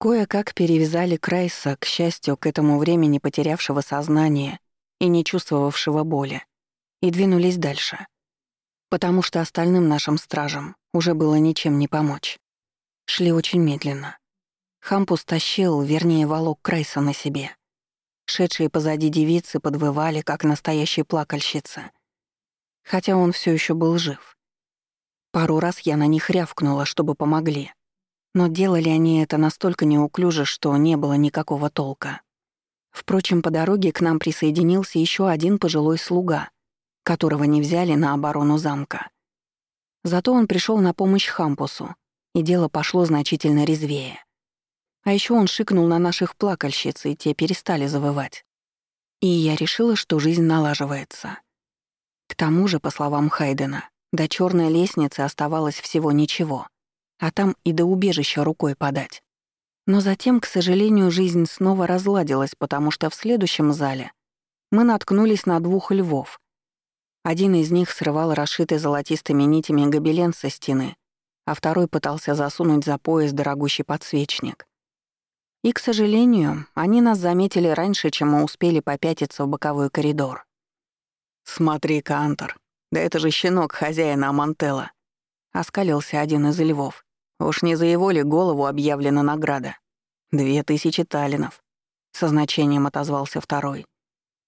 Кое-как перевязали Крайса, к счастью, к этому времени потерявшего сознание и не чувствовавшего боли, и двинулись дальше. Потому что остальным нашим стражам уже было ничем не помочь. Шли очень медленно. Хампус тащил, вернее, волок Крайса на себе. Шедшие позади девицы подвывали, как настоящие плакальщицы. Хотя он все еще был жив. Пару раз я на них рявкнула, чтобы помогли. Но делали они это настолько неуклюже, что не было никакого толка. Впрочем, по дороге к нам присоединился еще один пожилой слуга, которого не взяли на оборону замка. Зато он пришел на помощь Хампусу, и дело пошло значительно резвее. А еще он шикнул на наших плакальщиц, и те перестали завывать. И я решила, что жизнь налаживается. К тому же, по словам Хайдена, до черной лестницы оставалось всего ничего, а там и до убежища рукой подать. Но затем, к сожалению, жизнь снова разладилась, потому что в следующем зале мы наткнулись на двух львов. Один из них срывал расшитый золотистыми нитями гобелен со стены, а второй пытался засунуть за пояс дорогущий подсвечник. И, к сожалению, они нас заметили раньше, чем мы успели попятиться в боковой коридор. «Смотри, Кантор, да это же щенок хозяина Амантелла», — оскалился один из львов. «Уж не за его ли голову объявлена награда? Две тысячи талинов», — со значением отозвался второй.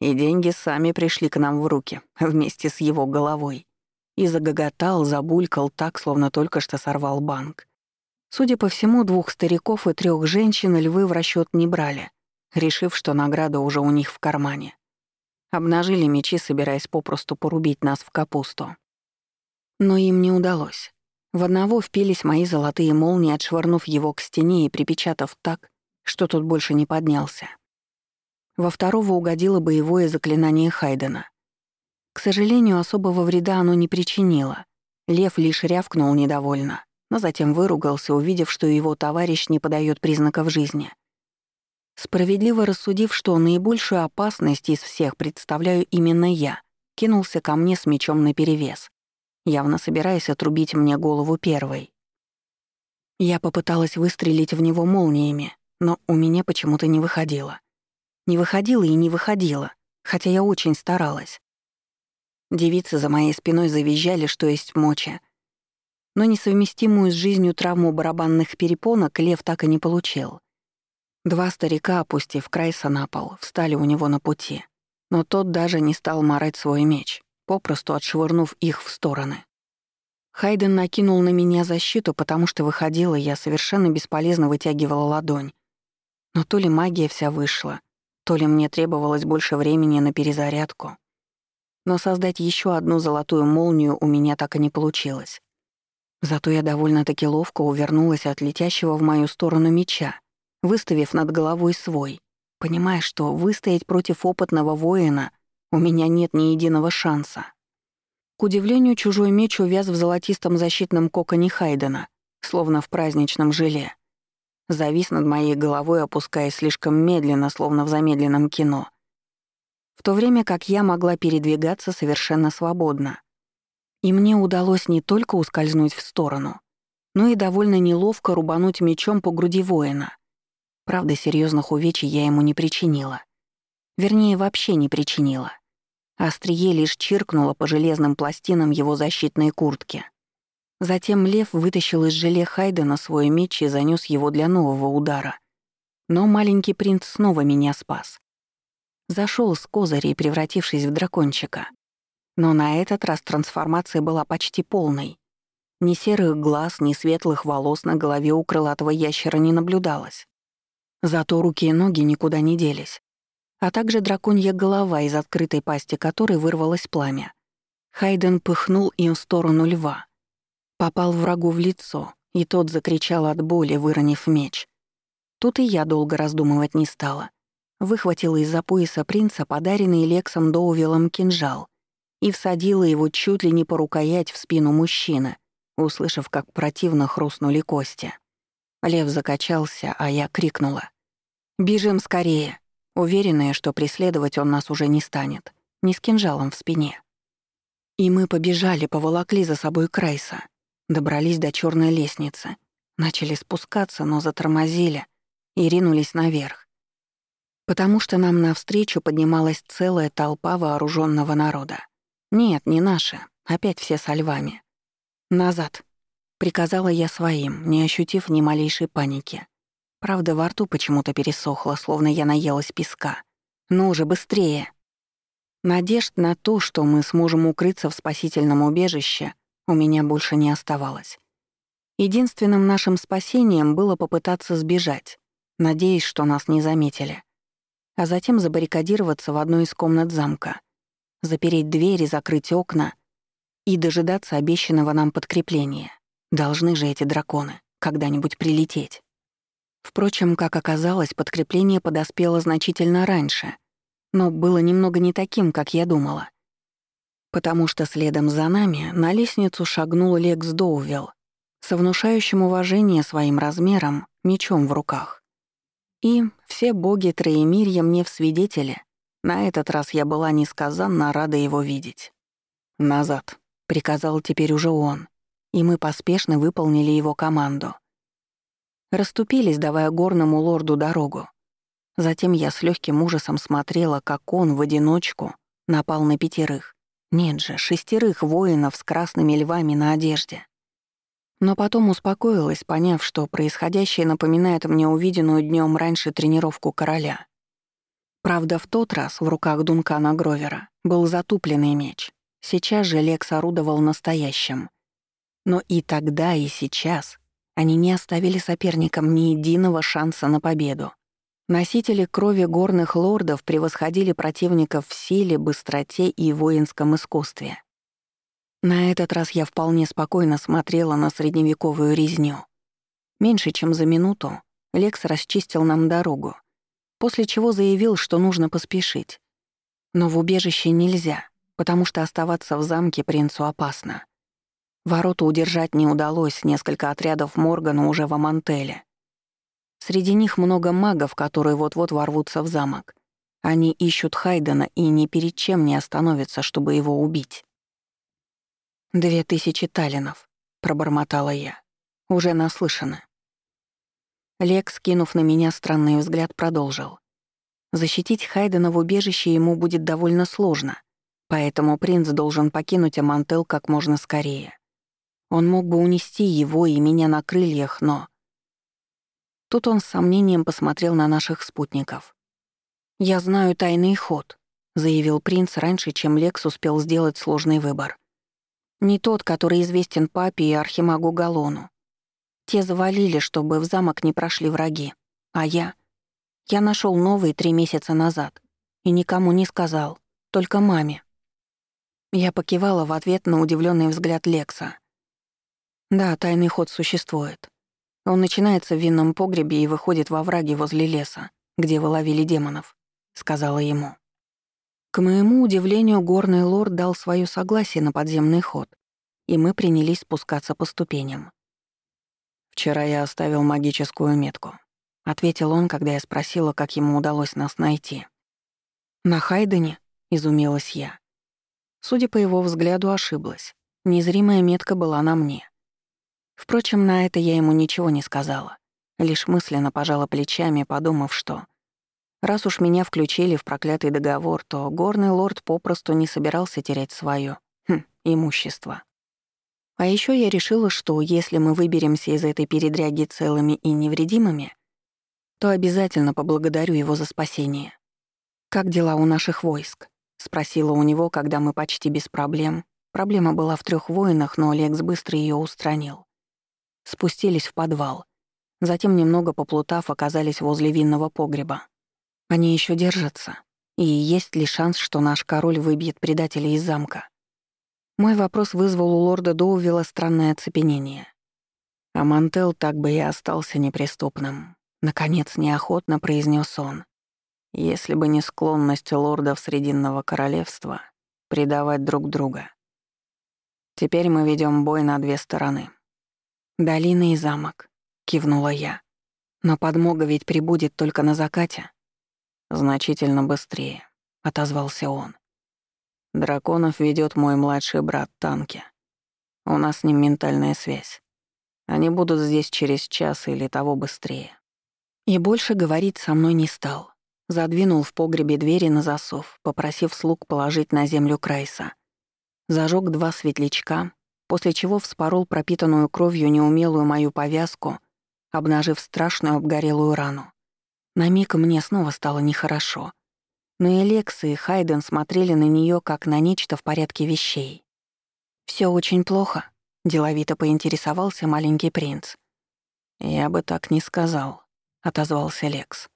«И деньги сами пришли к нам в руки, вместе с его головой». И загоготал, забулькал так, словно только что сорвал банк. Судя по всему, двух стариков и трех женщин львы в расчет не брали, решив, что награда уже у них в кармане. Обнажили мечи, собираясь попросту порубить нас в капусту. Но им не удалось. В одного впились мои золотые молнии, отшвырнув его к стене и припечатав так, что тот больше не поднялся. Во второго угодило боевое заклинание Хайдена. К сожалению, особого вреда оно не причинило. Лев лишь рявкнул недовольно но затем выругался, увидев, что его товарищ не подает признаков жизни. Справедливо рассудив, что наибольшую опасность из всех представляю именно я, кинулся ко мне с мечом наперевес, явно собираясь отрубить мне голову первой. Я попыталась выстрелить в него молниями, но у меня почему-то не выходило. Не выходило и не выходило, хотя я очень старалась. Девицы за моей спиной завизжали, что есть моча, но несовместимую с жизнью травму барабанных перепонок Лев так и не получил. Два старика, опустив Крайса на встали у него на пути, но тот даже не стал марать свой меч, попросту отшвырнув их в стороны. Хайден накинул на меня защиту, потому что выходила, я совершенно бесполезно вытягивала ладонь. Но то ли магия вся вышла, то ли мне требовалось больше времени на перезарядку. Но создать еще одну золотую молнию у меня так и не получилось. Зато я довольно-таки ловко увернулась от летящего в мою сторону меча, выставив над головой свой, понимая, что выстоять против опытного воина у меня нет ни единого шанса. К удивлению, чужой меч увяз в золотистом защитном коконе Хайдена, словно в праздничном желе. Завис над моей головой, опускаясь слишком медленно, словно в замедленном кино. В то время как я могла передвигаться совершенно свободно. И мне удалось не только ускользнуть в сторону, но и довольно неловко рубануть мечом по груди воина. Правда, серьезных увечий я ему не причинила. Вернее, вообще не причинила. Острие лишь чиркнуло по железным пластинам его защитной куртки. Затем лев вытащил из желе Хайдена свой меч и занёс его для нового удара. Но маленький принц снова меня спас. Зашел с козырей, превратившись в дракончика. Но на этот раз трансформация была почти полной. Ни серых глаз, ни светлых волос на голове у крылатого ящера не наблюдалось. Зато руки и ноги никуда не делись. А также драконья голова, из открытой пасти которой вырвалось пламя. Хайден пыхнул им в сторону льва. Попал врагу в лицо, и тот закричал от боли, выронив меч. Тут и я долго раздумывать не стала. Выхватила из-за пояса принца подаренный Лексом Доувилом кинжал и всадила его чуть ли не по рукоять в спину мужчины, услышав, как противно хрустнули кости. Лев закачался, а я крикнула. «Бежим скорее!» Уверенная, что преследовать он нас уже не станет, не с кинжалом в спине. И мы побежали, поволокли за собой Крайса, добрались до черной лестницы, начали спускаться, но затормозили, и ринулись наверх. Потому что нам навстречу поднималась целая толпа вооруженного народа. Нет, не наша, опять все со львами. «Назад», — приказала я своим, не ощутив ни малейшей паники. Правда, во рту почему-то пересохло, словно я наелась песка. «Ну уже быстрее!» Надежд на то, что мы сможем укрыться в спасительном убежище, у меня больше не оставалось. Единственным нашим спасением было попытаться сбежать, надеясь, что нас не заметили. А затем забаррикадироваться в одной из комнат замка, запереть двери, закрыть окна и дожидаться обещанного нам подкрепления. Должны же эти драконы когда-нибудь прилететь. Впрочем, как оказалось, подкрепление подоспело значительно раньше, но было немного не таким, как я думала. Потому что следом за нами на лестницу шагнул Лекс Доувелл со внушающим уважение своим размером мечом в руках. И все боги Троемирья мне в свидетели. На этот раз я была несказанно рада его видеть. «Назад», — приказал теперь уже он, и мы поспешно выполнили его команду. Расступились, давая горному лорду дорогу. Затем я с легким ужасом смотрела, как он в одиночку напал на пятерых. Нет же, шестерых воинов с красными львами на одежде. Но потом успокоилась, поняв, что происходящее напоминает мне увиденную днем раньше тренировку короля. Правда, в тот раз в руках Дункана Гровера был затупленный меч. Сейчас же Лекс орудовал настоящим. Но и тогда, и сейчас они не оставили соперникам ни единого шанса на победу. Носители крови горных лордов превосходили противников в силе, быстроте и воинском искусстве. На этот раз я вполне спокойно смотрела на средневековую резню. Меньше чем за минуту Лекс расчистил нам дорогу, после чего заявил, что нужно поспешить. Но в убежище нельзя, потому что оставаться в замке принцу опасно. Ворота удержать не удалось, несколько отрядов Моргана уже в Амантеле. Среди них много магов, которые вот-вот ворвутся в замок. Они ищут Хайдена и ни перед чем не остановятся, чтобы его убить. «Две тысячи талинов», — пробормотала я. «Уже наслышаны». Лекс, кинув на меня странный взгляд, продолжил. Защитить Хайдена в убежище ему будет довольно сложно, поэтому принц должен покинуть Амантел как можно скорее. Он мог бы унести его и меня на крыльях, но... Тут он с сомнением посмотрел на наших спутников. «Я знаю тайный ход», — заявил принц раньше, чем Лекс успел сделать сложный выбор. «Не тот, который известен папе и архимагу Галону. Те завалили, чтобы в замок не прошли враги. А я... Я нашел новый три месяца назад. И никому не сказал. Только маме». Я покивала в ответ на удивленный взгляд Лекса. «Да, тайный ход существует. Он начинается в винном погребе и выходит во враги возле леса, где вы ловили демонов», — сказала ему. К моему удивлению, горный лорд дал свое согласие на подземный ход, и мы принялись спускаться по ступеням. «Вчера я оставил магическую метку», — ответил он, когда я спросила, как ему удалось нас найти. «На Хайдене?» — изумилась я. Судя по его взгляду, ошиблась. Незримая метка была на мне. Впрочем, на это я ему ничего не сказала, лишь мысленно пожала плечами, подумав, что раз уж меня включили в проклятый договор, то горный лорд попросту не собирался терять свое хм, имущество. А еще я решила, что если мы выберемся из этой передряги целыми и невредимыми, то обязательно поблагодарю его за спасение. «Как дела у наших войск?» — спросила у него, когда мы почти без проблем. Проблема была в трех воинах, но Лекс быстро ее устранил спустились в подвал. Затем, немного поплутав, оказались возле винного погреба. Они еще держатся. И есть ли шанс, что наш король выбьет предателей из замка? Мой вопрос вызвал у лорда Доувилла странное оцепенение. А Мантел так бы и остался неприступным. Наконец, неохотно произнес он. Если бы не склонность лордов Срединного Королевства предавать друг друга. Теперь мы ведем бой на две стороны. «Долина и замок», — кивнула я. «Но подмога ведь прибудет только на закате». «Значительно быстрее», — отозвался он. «Драконов ведет мой младший брат Танки. У нас с ним ментальная связь. Они будут здесь через час или того быстрее». И больше говорить со мной не стал. Задвинул в погребе двери на засов, попросив слуг положить на землю Крайса. Зажег два светлячка, после чего вспорол пропитанную кровью неумелую мою повязку, обнажив страшную обгорелую рану. На миг мне снова стало нехорошо. Но и Лекс, и Хайден смотрели на нее как на нечто в порядке вещей. Все очень плохо», — деловито поинтересовался маленький принц. «Я бы так не сказал», — отозвался Лекс.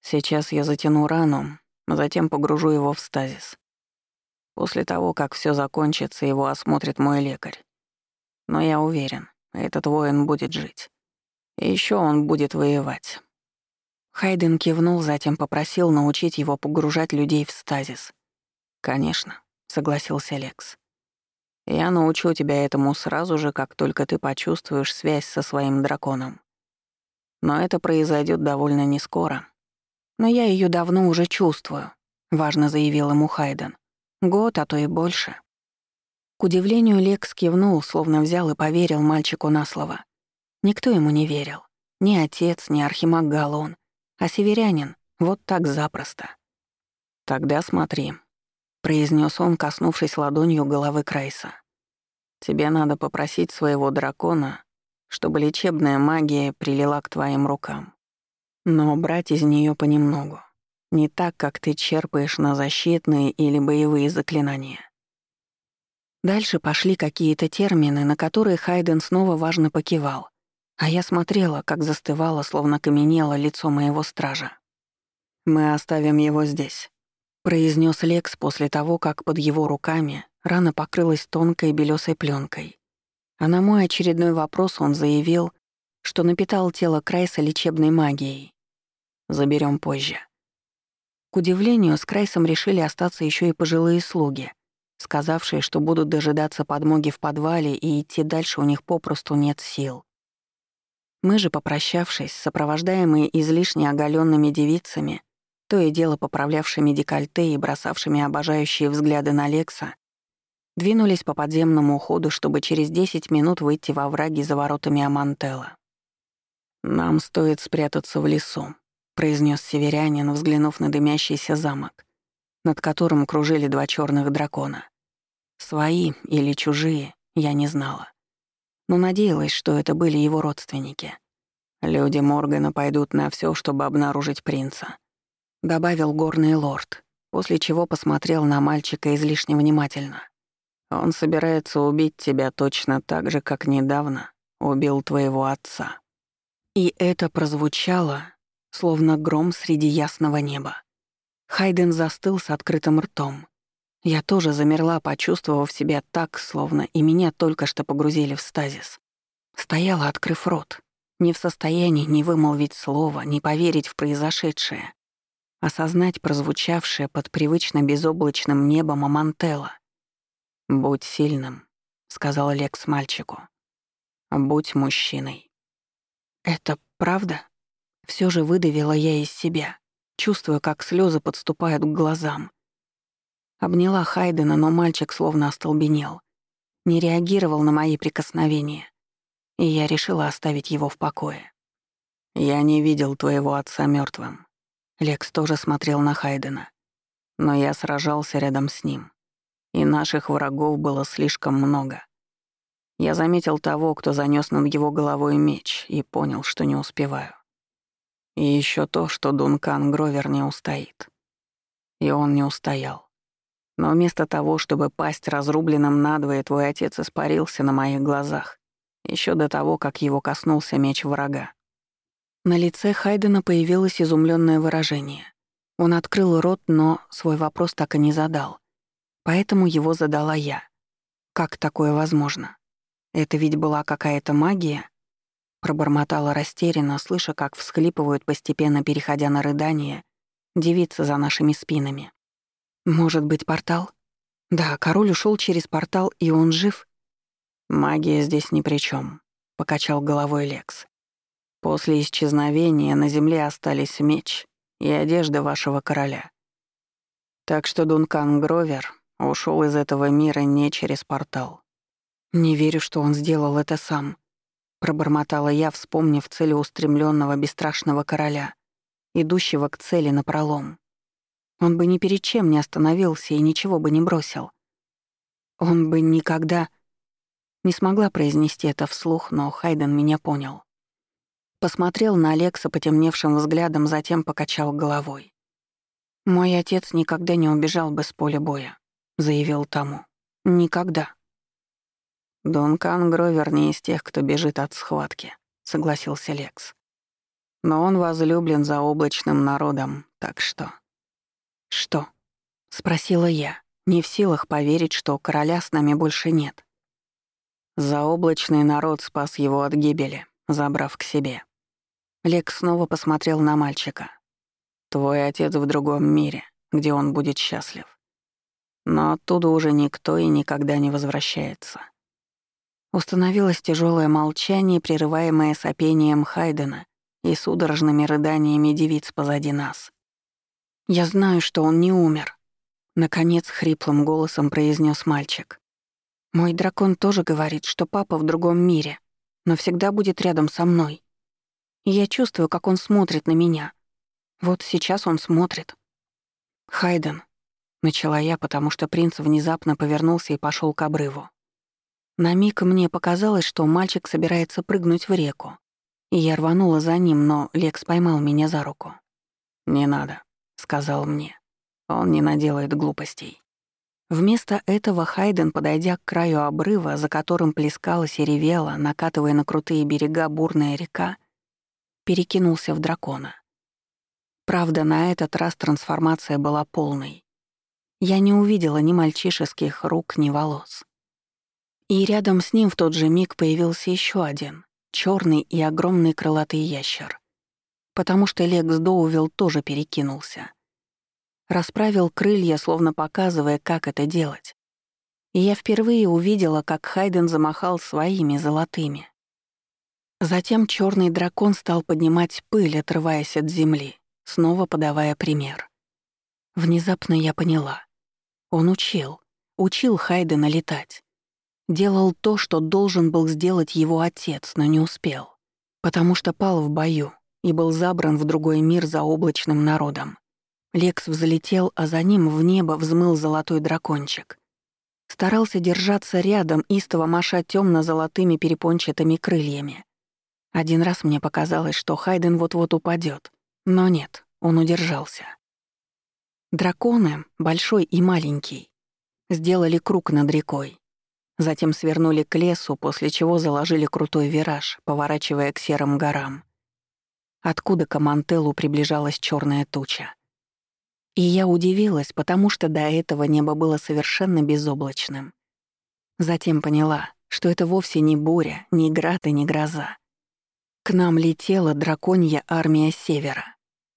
«Сейчас я затяну рану, затем погружу его в стазис. После того, как все закончится, его осмотрит мой лекарь. Но я уверен, этот воин будет жить. И еще он будет воевать. Хайден кивнул, затем попросил научить его погружать людей в стазис. «Конечно», — согласился Лекс. «Я научу тебя этому сразу же, как только ты почувствуешь связь со своим драконом. Но это произойдет довольно нескоро. Но я ее давно уже чувствую», — важно заявил ему Хайден. «Год, а то и больше». К удивлению, Лекс кивнул, словно взял и поверил мальчику на слово. Никто ему не верил. Ни отец, ни архимаг Галон, а северянин вот так запросто. «Тогда смотри», — произнес он, коснувшись ладонью головы Крайса. «Тебе надо попросить своего дракона, чтобы лечебная магия прилила к твоим рукам. Но брать из нее понемногу. Не так, как ты черпаешь на защитные или боевые заклинания. Дальше пошли какие-то термины, на которые Хайден снова важно покивал. А я смотрела, как застывало, словно каменело лицо моего стража. «Мы оставим его здесь», — произнес Лекс после того, как под его руками рана покрылась тонкой белесой пленкой. А на мой очередной вопрос он заявил, что напитал тело Крайса лечебной магией. Заберем позже. К удивлению, с Крайсом решили остаться еще и пожилые слуги, сказавшие, что будут дожидаться подмоги в подвале и идти дальше у них попросту нет сил. Мы же, попрощавшись, сопровождаемые излишне оголенными девицами, то и дело поправлявшими декольте и бросавшими обожающие взгляды на Лекса, двинулись по подземному ходу, чтобы через 10 минут выйти во враги за воротами Амантелла. «Нам стоит спрятаться в лесу», — произнес северянин, взглянув на дымящийся замок, над которым кружили два черных дракона. Свои или чужие, я не знала но надеялась, что это были его родственники. Люди Моргана пойдут на все, чтобы обнаружить принца», — добавил горный лорд, после чего посмотрел на мальчика излишне внимательно. «Он собирается убить тебя точно так же, как недавно убил твоего отца». И это прозвучало, словно гром среди ясного неба. Хайден застыл с открытым ртом, я тоже замерла, почувствовав себя так, словно и меня только что погрузили в стазис. Стояла, открыв рот, не в состоянии ни вымолвить слова, ни поверить в произошедшее, осознать прозвучавшее под привычно безоблачным небом Амантелла. «Будь сильным», — сказал Лекс мальчику. «Будь мужчиной». «Это правда?» Все же выдавила я из себя, чувствуя, как слезы подступают к глазам — Обняла Хайдена, но мальчик словно остолбенел. Не реагировал на мои прикосновения. И я решила оставить его в покое. «Я не видел твоего отца мертвым. Лекс тоже смотрел на Хайдена. Но я сражался рядом с ним. И наших врагов было слишком много. Я заметил того, кто занёс над его головой меч, и понял, что не успеваю. И еще то, что Дункан Гровер не устоит. И он не устоял. Но вместо того, чтобы пасть разрубленным надвое, твой отец испарился на моих глазах, еще до того, как его коснулся меч врага. На лице Хайдена появилось изумленное выражение. Он открыл рот, но свой вопрос так и не задал. Поэтому его задала я. Как такое возможно? Это ведь была какая-то магия? Пробормотала растерянно, слыша, как всхлипывают, постепенно переходя на рыдание, девицы за нашими спинами. Может быть, портал? Да, король ушел через портал, и он жив. Магия здесь ни при чем, покачал головой Лекс. После исчезновения на земле остались меч и одежда вашего короля. Так что Дункан Гровер ушел из этого мира не через портал. Не верю, что он сделал это сам. Пробормотала я, вспомнив целеустремленного бесстрашного короля, идущего к цели напролом. Он бы ни перед чем не остановился и ничего бы не бросил. Он бы никогда... Не смогла произнести это вслух, но Хайден меня понял. Посмотрел на Алекса потемневшим взглядом, затем покачал головой. «Мой отец никогда не убежал бы с поля боя», — заявил тому. «Никогда». «Дункан Гровер не из тех, кто бежит от схватки», — согласился Лекс. «Но он возлюблен за облачным народом, так что...» «Что?» — спросила я, не в силах поверить, что короля с нами больше нет. Заоблачный народ спас его от гибели, забрав к себе. Лекс снова посмотрел на мальчика. «Твой отец в другом мире, где он будет счастлив. Но оттуда уже никто и никогда не возвращается. Установилось тяжелое молчание, прерываемое сопением Хайдена и судорожными рыданиями девиц позади нас. «Я знаю, что он не умер», — наконец хриплым голосом произнес мальчик. «Мой дракон тоже говорит, что папа в другом мире, но всегда будет рядом со мной. И я чувствую, как он смотрит на меня. Вот сейчас он смотрит». «Хайден», — начала я, потому что принц внезапно повернулся и пошел к обрыву. На миг мне показалось, что мальчик собирается прыгнуть в реку. И я рванула за ним, но Лекс поймал меня за руку. «Не надо», — сказал мне. «Он не наделает глупостей». Вместо этого Хайден, подойдя к краю обрыва, за которым плескалась и ревела, накатывая на крутые берега бурная река, перекинулся в дракона. Правда, на этот раз трансформация была полной. Я не увидела ни мальчишеских рук, ни волос. И рядом с ним в тот же миг появился еще один, черный и огромный крылатый ящер. Потому что Лекс Доувилл тоже перекинулся. Расправил крылья, словно показывая, как это делать. И я впервые увидела, как Хайден замахал своими золотыми. Затем черный дракон стал поднимать пыль, отрываясь от земли, снова подавая пример. Внезапно я поняла. Он учил, учил Хайдена летать. Делал то, что должен был сделать его отец, но не успел, потому что пал в бою и был забран в другой мир за облачным народом. Лекс взлетел, а за ним в небо взмыл золотой дракончик. Старался держаться рядом, истово маша темно-золотыми перепончатыми крыльями. Один раз мне показалось, что Хайден вот-вот упадет, но нет, он удержался. Драконы, большой и маленький, сделали круг над рекой, Затем свернули к лесу, после чего заложили крутой вираж, поворачивая к серым горам. Откуда к Амантеллу приближалась черная туча. И я удивилась, потому что до этого небо было совершенно безоблачным. Затем поняла, что это вовсе не буря, не град и не гроза. К нам летела драконья армия севера,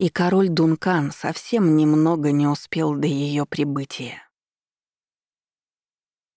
и король Дункан совсем немного не успел до ее прибытия.